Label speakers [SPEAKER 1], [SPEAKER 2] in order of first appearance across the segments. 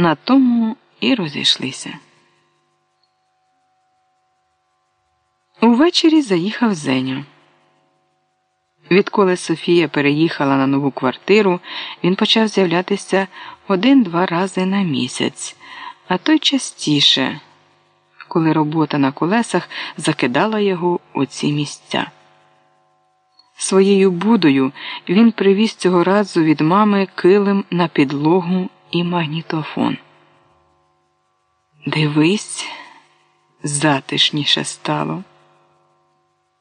[SPEAKER 1] На тому і розійшлися. Увечері заїхав Зеню. Відколи Софія переїхала на нову квартиру, він почав з'являтися один-два рази на місяць, а то й частіше, коли робота на колесах закидала його у ці місця. Своєю будою він привіз цього разу від мами килим на підлогу і магнітофон. Дивись, затишніше стало.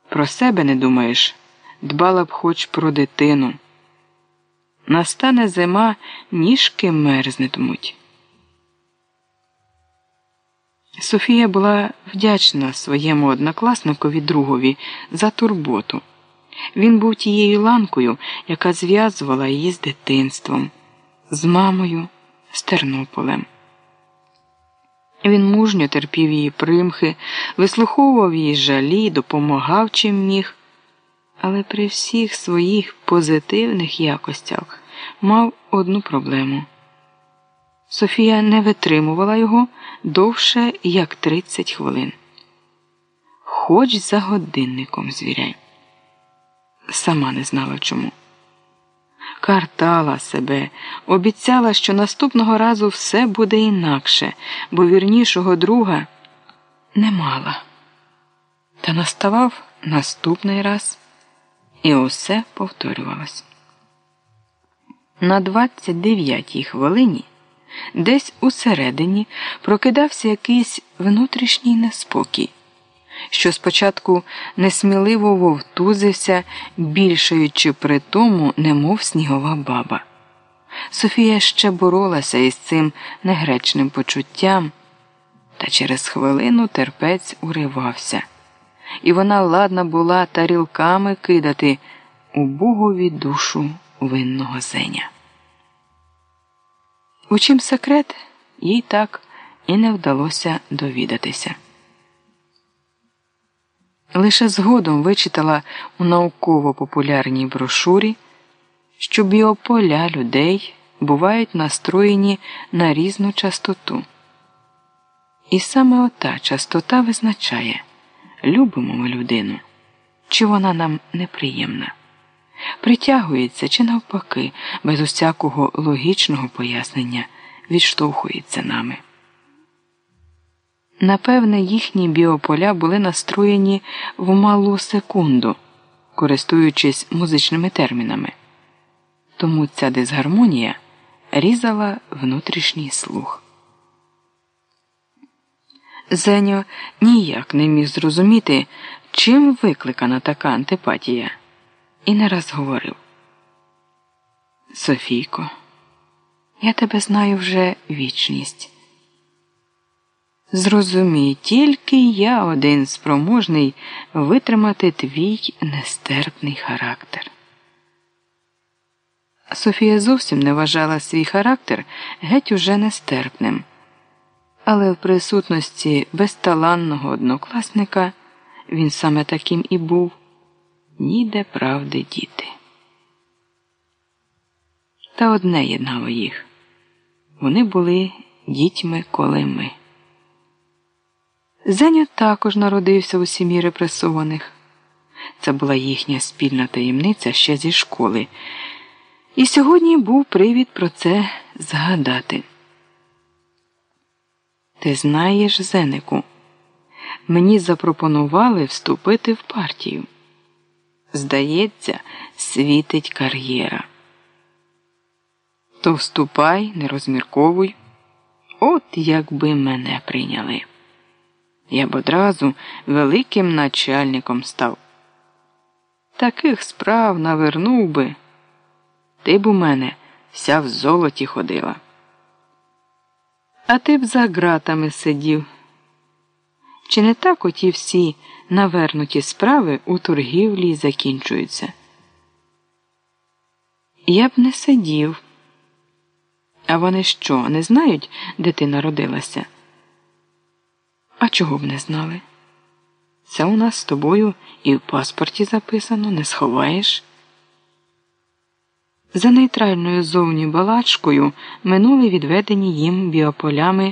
[SPEAKER 1] Про себе не думаєш, дбала б хоч про дитину. Настане зима, ніжки мерзнетимуть. Софія була вдячна своєму однокласникові другові за турботу. Він був тією ланкою, яка зв'язувала її з дитинством, з мамою, з Тернополем. Він мужньо терпів її примхи, вислуховував її жалі, допомагав чим міг, але при всіх своїх позитивних якостях мав одну проблему. Софія не витримувала його довше як 30 хвилин. Хоч за годинником звіряй. Сама не знала чому. Картала себе, обіцяла, що наступного разу все буде інакше, бо вірнішого друга не мала. Та наставав наступний раз, і усе повторювалось. На 29-й хвилині, десь усередині, прокидався якийсь внутрішній неспокій що спочатку несміливо вовтузився, більшаючи при тому, немов снігова баба. Софія ще боролася із цим негречним почуттям, та через хвилину терпець уривався, і вона ладна була тарілками кидати у Богові душу винного зеня. У чим секрет, їй так і не вдалося довідатися. Лише згодом вичитала у науково-популярній брошурі, що біополя людей бувають настроєні на різну частоту. І саме ота частота визначає, любимо ми людину, чи вона нам неприємна, притягується чи навпаки, без усякого логічного пояснення відштовхується нами. Напевне, їхні біополя були настроєні в малу секунду, користуючись музичними термінами. Тому ця дисгармонія різала внутрішній слух. Зеньо ніяк не міг зрозуміти, чим викликана така антипатія, і не раз говорив Софійко, я тебе знаю вже вічність. Зрозумій, тільки я один спроможний витримати твій нестерпний характер. Софія зовсім не вважала свій характер геть уже нестерпним, але в присутності безталанного однокласника він саме таким і був ніде правди діти. Та одне єднало їх вони були дітьми колими. Зеня також народився у сім'ї репресованих. Це була їхня спільна таємниця ще зі школи. І сьогодні був привід про це згадати. Ти знаєш, Зенику, мені запропонували вступити в партію. Здається, світить кар'єра. То вступай, не розмірковуй. От якби мене прийняли я б одразу великим начальником став. Таких справ навернув би. Ти б у мене вся в золоті ходила. А ти б за ґратами сидів. Чи не так оті всі навернуті справи у торгівлі закінчуються? Я б не сидів. А вони що, не знають, де ти народилася? А чого б не знали? Це у нас з тобою і в паспорті записано, не сховаєш. За нейтральною зовні балачкою минули відведені їм біополями